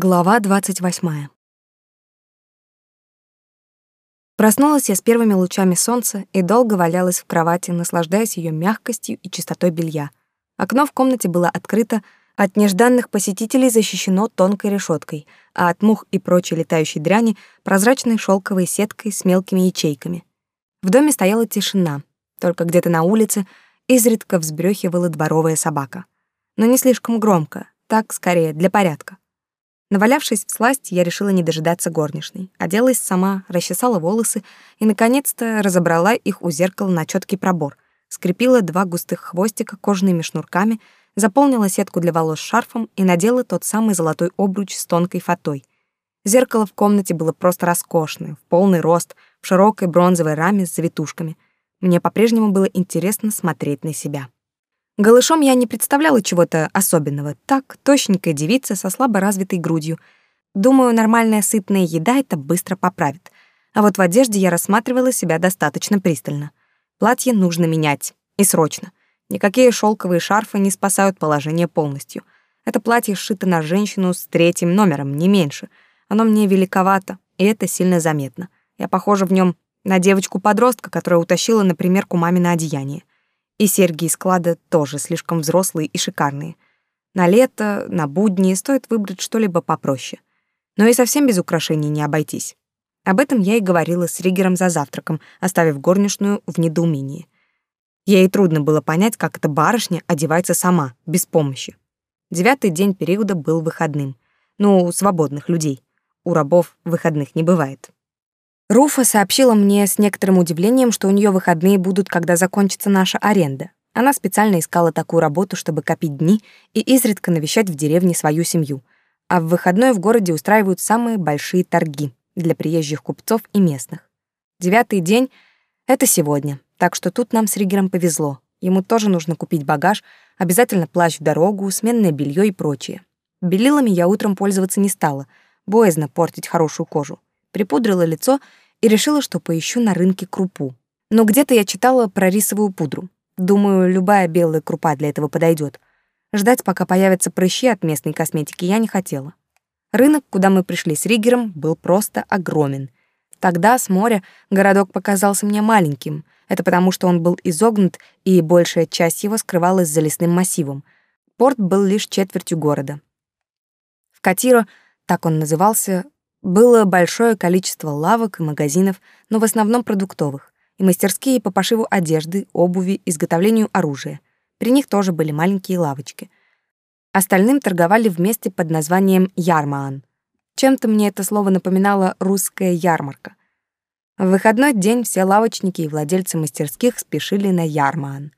Глава 28. Проснулась я с первыми лучами солнца и долго валялась в кровати, наслаждаясь ее мягкостью и чистотой белья. Окно в комнате было открыто, от нежданных посетителей защищено тонкой решеткой, а от мух и прочей летающей дряни прозрачной шелковой сеткой с мелкими ячейками. В доме стояла тишина, только где-то на улице изредка взбрёхивала дворовая собака. Но не слишком громко, так скорее для порядка. Навалявшись в сласть, я решила не дожидаться горничной. Оделась сама, расчесала волосы и, наконец-то, разобрала их у зеркала на четкий пробор. Скрепила два густых хвостика кожаными шнурками, заполнила сетку для волос шарфом и надела тот самый золотой обруч с тонкой фатой. Зеркало в комнате было просто роскошное, в полный рост, в широкой бронзовой раме с завитушками. Мне по-прежнему было интересно смотреть на себя. Голышом я не представляла чего-то особенного. Так, точненькая девица со слабо развитой грудью. Думаю, нормальная сытная еда это быстро поправит. А вот в одежде я рассматривала себя достаточно пристально. Платье нужно менять. И срочно. Никакие шелковые шарфы не спасают положение полностью. Это платье сшито на женщину с третьим номером, не меньше. Оно мне великовато, и это сильно заметно. Я похожа в нем на девочку-подростка, которая утащила на примерку мамино одеяние. И серьги из склада тоже слишком взрослые и шикарные. На лето, на будни стоит выбрать что-либо попроще. Но и совсем без украшений не обойтись. Об этом я и говорила с Ригером за завтраком, оставив горничную в недоумении. Ей трудно было понять, как эта барышня одевается сама, без помощи. Девятый день периода был выходным. Ну, у свободных людей. У рабов выходных не бывает. Руфа сообщила мне с некоторым удивлением, что у нее выходные будут, когда закончится наша аренда. Она специально искала такую работу, чтобы копить дни и изредка навещать в деревне свою семью. А в выходной в городе устраивают самые большие торги для приезжих купцов и местных. Девятый день — это сегодня, так что тут нам с Ригером повезло. Ему тоже нужно купить багаж, обязательно плащ в дорогу, сменное белье и прочее. Белилами я утром пользоваться не стала, боязно портить хорошую кожу припудрила лицо и решила, что поищу на рынке крупу. Но где-то я читала про рисовую пудру. Думаю, любая белая крупа для этого подойдет. Ждать, пока появятся прыщи от местной косметики, я не хотела. Рынок, куда мы пришли с Ригером, был просто огромен. Тогда с моря городок показался мне маленьким. Это потому, что он был изогнут, и большая часть его скрывалась за лесным массивом. Порт был лишь четвертью города. В Катиро, так он назывался, было большое количество лавок и магазинов, но в основном продуктовых, и мастерские по пошиву одежды, обуви, изготовлению оружия. При них тоже были маленькие лавочки. Остальным торговали вместе под названием «Ярмаан». Чем-то мне это слово напоминало «русская ярмарка». В выходной день все лавочники и владельцы мастерских спешили на Ярмаан.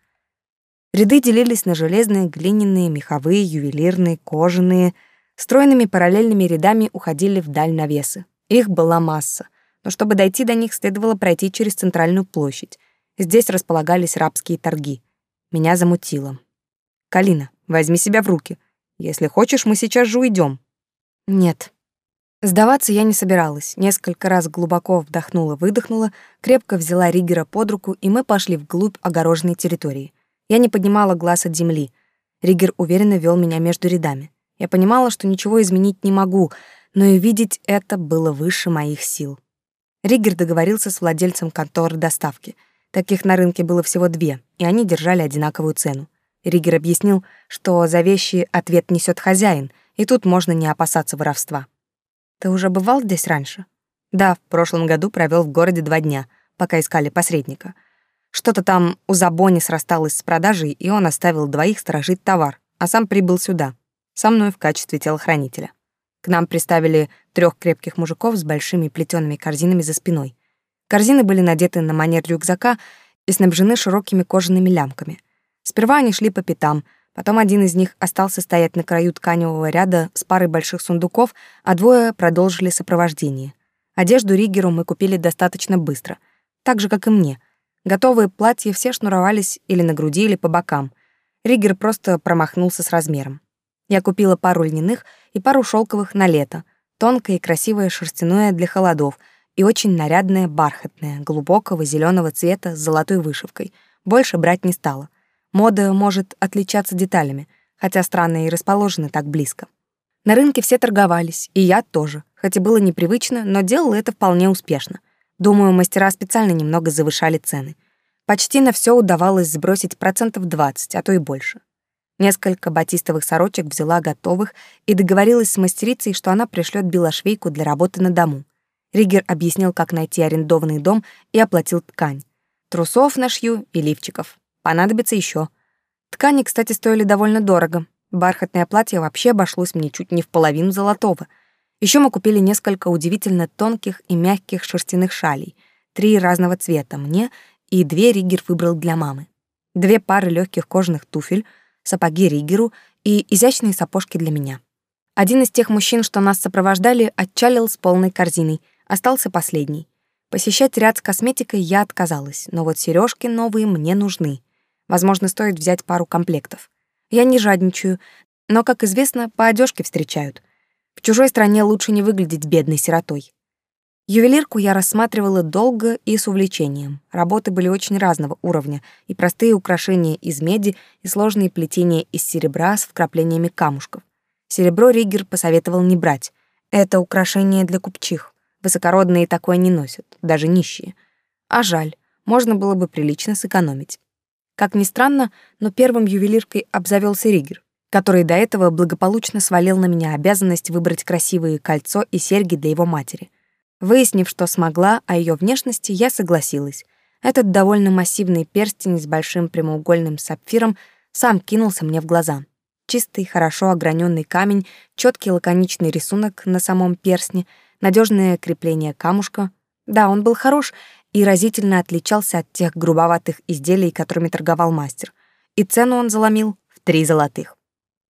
Ряды делились на железные, глиняные, меховые, ювелирные, кожаные — Стройными параллельными рядами уходили вдаль навесы. Их была масса, но чтобы дойти до них, следовало пройти через центральную площадь. Здесь располагались рабские торги. Меня замутило. «Калина, возьми себя в руки. Если хочешь, мы сейчас же уйдем. «Нет». Сдаваться я не собиралась. Несколько раз глубоко вдохнула-выдохнула, крепко взяла Ригера под руку, и мы пошли вглубь огороженной территории. Я не поднимала глаз от земли. Ригер уверенно вел меня между рядами. Я понимала, что ничего изменить не могу, но и видеть это было выше моих сил. Риггер договорился с владельцем конторы доставки. Таких на рынке было всего две, и они держали одинаковую цену. Риггер объяснил, что за вещи ответ несет хозяин, и тут можно не опасаться воровства. «Ты уже бывал здесь раньше?» «Да, в прошлом году провел в городе два дня, пока искали посредника. Что-то там у Забони срасталось с продажей, и он оставил двоих сторожить товар, а сам прибыл сюда, со мной в качестве телохранителя. К нам приставили трех крепких мужиков с большими плетеными корзинами за спиной. Корзины были надеты на манер рюкзака и снабжены широкими кожаными лямками. Сперва они шли по пятам, потом один из них остался стоять на краю тканевого ряда с парой больших сундуков, а двое продолжили сопровождение. Одежду Ригеру мы купили достаточно быстро, так же, как и мне. Готовые платья все шнуровались или на груди, или по бокам. Ригер просто промахнулся с размером. Я купила пару льняных и пару шелковых на лето, тонкое и красивое шерстяное для холодов и очень нарядное бархатное, глубокого зеленого цвета с золотой вышивкой. Больше брать не стала. Мода может отличаться деталями, хотя страны и расположены так близко. На рынке все торговались, и я тоже, хотя было непривычно, но делала это вполне успешно. Думаю, мастера специально немного завышали цены. Почти на все удавалось сбросить процентов 20, а то и больше. Несколько батистовых сорочек взяла готовых и договорилась с мастерицей, что она пришлет белошвейку для работы на дому. Ригер объяснил, как найти арендованный дом и оплатил ткань. Трусов нашью и лифчиков. Понадобится еще. Ткани, кстати, стоили довольно дорого. Бархатное платье вообще обошлось мне чуть не в половину золотого. Еще мы купили несколько удивительно тонких и мягких шерстяных шалей, три разного цвета мне, и две Ригер выбрал для мамы. Две пары легких кожаных туфель, сапоги Ригеру и изящные сапожки для меня. Один из тех мужчин, что нас сопровождали, отчалил с полной корзиной, остался последний. Посещать ряд с косметикой я отказалась, но вот сережки новые мне нужны. Возможно, стоит взять пару комплектов. Я не жадничаю, но, как известно, по одежке встречают. В чужой стране лучше не выглядеть бедной сиротой. Ювелирку я рассматривала долго и с увлечением. Работы были очень разного уровня, и простые украшения из меди, и сложные плетения из серебра с вкраплениями камушков. Серебро Ригер посоветовал не брать. Это украшение для купчих. Высокородные такое не носят, даже нищие. А жаль, можно было бы прилично сэкономить. Как ни странно, но первым ювелиркой обзавелся Ригер, который до этого благополучно свалил на меня обязанность выбрать красивые кольцо и серьги для его матери. Выяснив, что смогла, о ее внешности я согласилась. Этот довольно массивный перстень с большим прямоугольным сапфиром сам кинулся мне в глаза. Чистый, хорошо ограненный камень, четкий лаконичный рисунок на самом перстне, надежное крепление камушка. Да, он был хорош, и разительно отличался от тех грубоватых изделий, которыми торговал мастер. И цену он заломил в три золотых.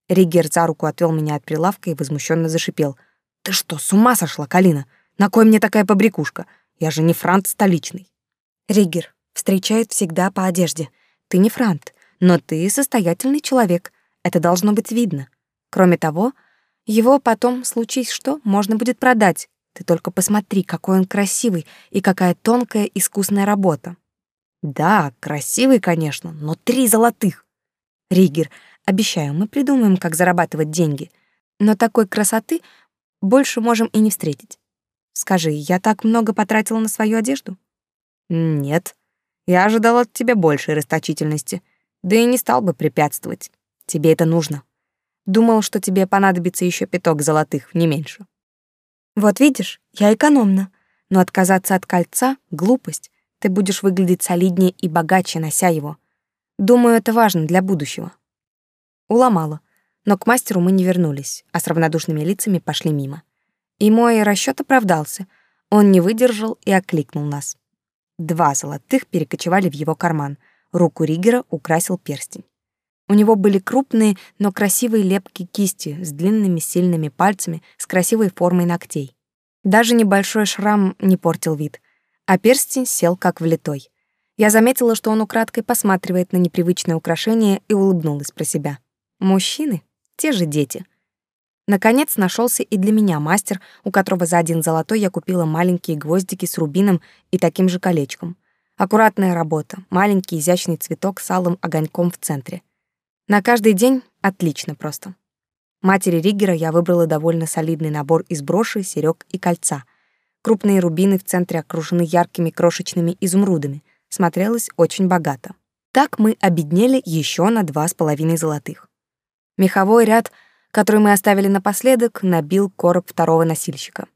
Ригер за руку отвел меня от прилавка и возмущенно зашипел. «Ты что, с ума сошла, Калина? На кой мне такая побрякушка? Я же не франт столичный». «Ригер, встречают всегда по одежде. Ты не франт, но ты состоятельный человек. Это должно быть видно. Кроме того, его потом, случись что, можно будет продать. Ты только посмотри, какой он красивый и какая тонкая искусная работа. Да, красивый, конечно, но три золотых. Ригер, обещаю, мы придумаем, как зарабатывать деньги. Но такой красоты больше можем и не встретить. Скажи, я так много потратила на свою одежду? Нет. Я ожидал от тебя большей расточительности. Да и не стал бы препятствовать. Тебе это нужно. Думал, что тебе понадобится еще пяток золотых, не меньше. Вот видишь, я экономна. Но отказаться от кольца — глупость. Ты будешь выглядеть солиднее и богаче, нося его. Думаю, это важно для будущего. Уломала. Но к мастеру мы не вернулись, а с равнодушными лицами пошли мимо. И мой расчет оправдался. Он не выдержал и окликнул нас. Два золотых перекочевали в его карман. Руку Ригера украсил перстень. У него были крупные, но красивые лепки кисти с длинными сильными пальцами с красивой формой ногтей. Даже небольшой шрам не портил вид, а перстень сел как влитой. Я заметила, что он украдкой посматривает на непривычное украшение и улыбнулась про себя. Мужчины — те же дети. Наконец нашелся и для меня мастер, у которого за один золотой я купила маленькие гвоздики с рубином и таким же колечком. Аккуратная работа, маленький изящный цветок с алым огоньком в центре — на каждый день отлично просто. Матери Риггера я выбрала довольно солидный набор из броши, серёг и кольца. Крупные рубины в центре окружены яркими крошечными изумрудами. Смотрелось очень богато. Так мы обеднели еще на два с половиной золотых. Меховой ряд, который мы оставили напоследок, набил короб второго носильщика.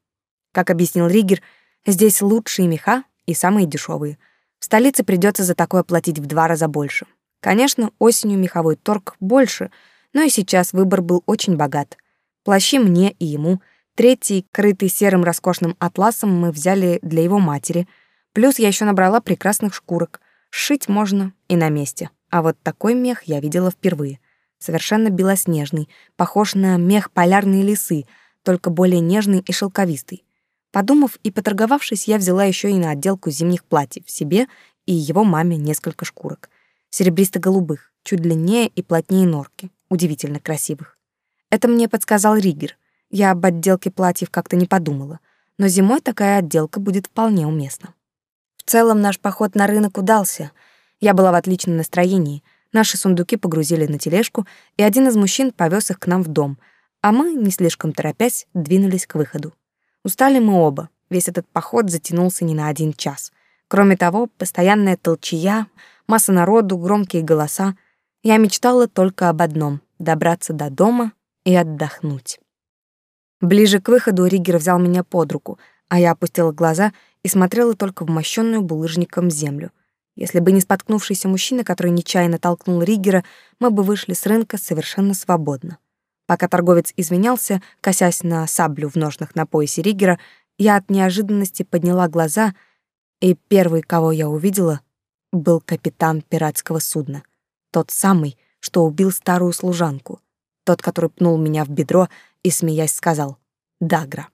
Как объяснил Риггер, здесь лучшие меха и самые дешевые. В столице придется за такое платить в два раза больше. Конечно, осенью меховой торг больше, но и сейчас выбор был очень богат. Плащи мне и ему, третий, крытый серым роскошным атласом, мы взяли для его матери. Плюс я еще набрала прекрасных шкурок. Шить можно и на месте. А вот такой мех я видела впервые. Совершенно белоснежный, похож на мех полярной лисы, только более нежный и шелковистый. Подумав и поторговавшись, я взяла еще и на отделку зимних платьев себе и его маме несколько шкурок серебристо-голубых, чуть длиннее и плотнее норки, удивительно красивых. Это мне подсказал Ригер. Я об отделке платьев как-то не подумала, но зимой такая отделка будет вполне уместна. В целом наш поход на рынок удался. Я была в отличном настроении. Наши сундуки погрузили на тележку, и один из мужчин повез их к нам в дом, а мы, не слишком торопясь, двинулись к выходу. Устали мы оба, весь этот поход затянулся не на один час. Кроме того, постоянная толчья, масса народу, громкие голоса. Я мечтала только об одном — добраться до дома и отдохнуть. Ближе к выходу Ригер взял меня под руку, а я опустила глаза и смотрела только в мощенную булыжником землю. Если бы не споткнувшийся мужчина, который нечаянно толкнул Ригера, мы бы вышли с рынка совершенно свободно. Пока торговец извинялся, косясь на саблю в ножнах на поясе Ригера, я от неожиданности подняла глаза, и первый, кого я увидела, был капитан пиратского судна. Тот самый, что убил старую служанку. Тот, который пнул меня в бедро и, смеясь, сказал «Дагра».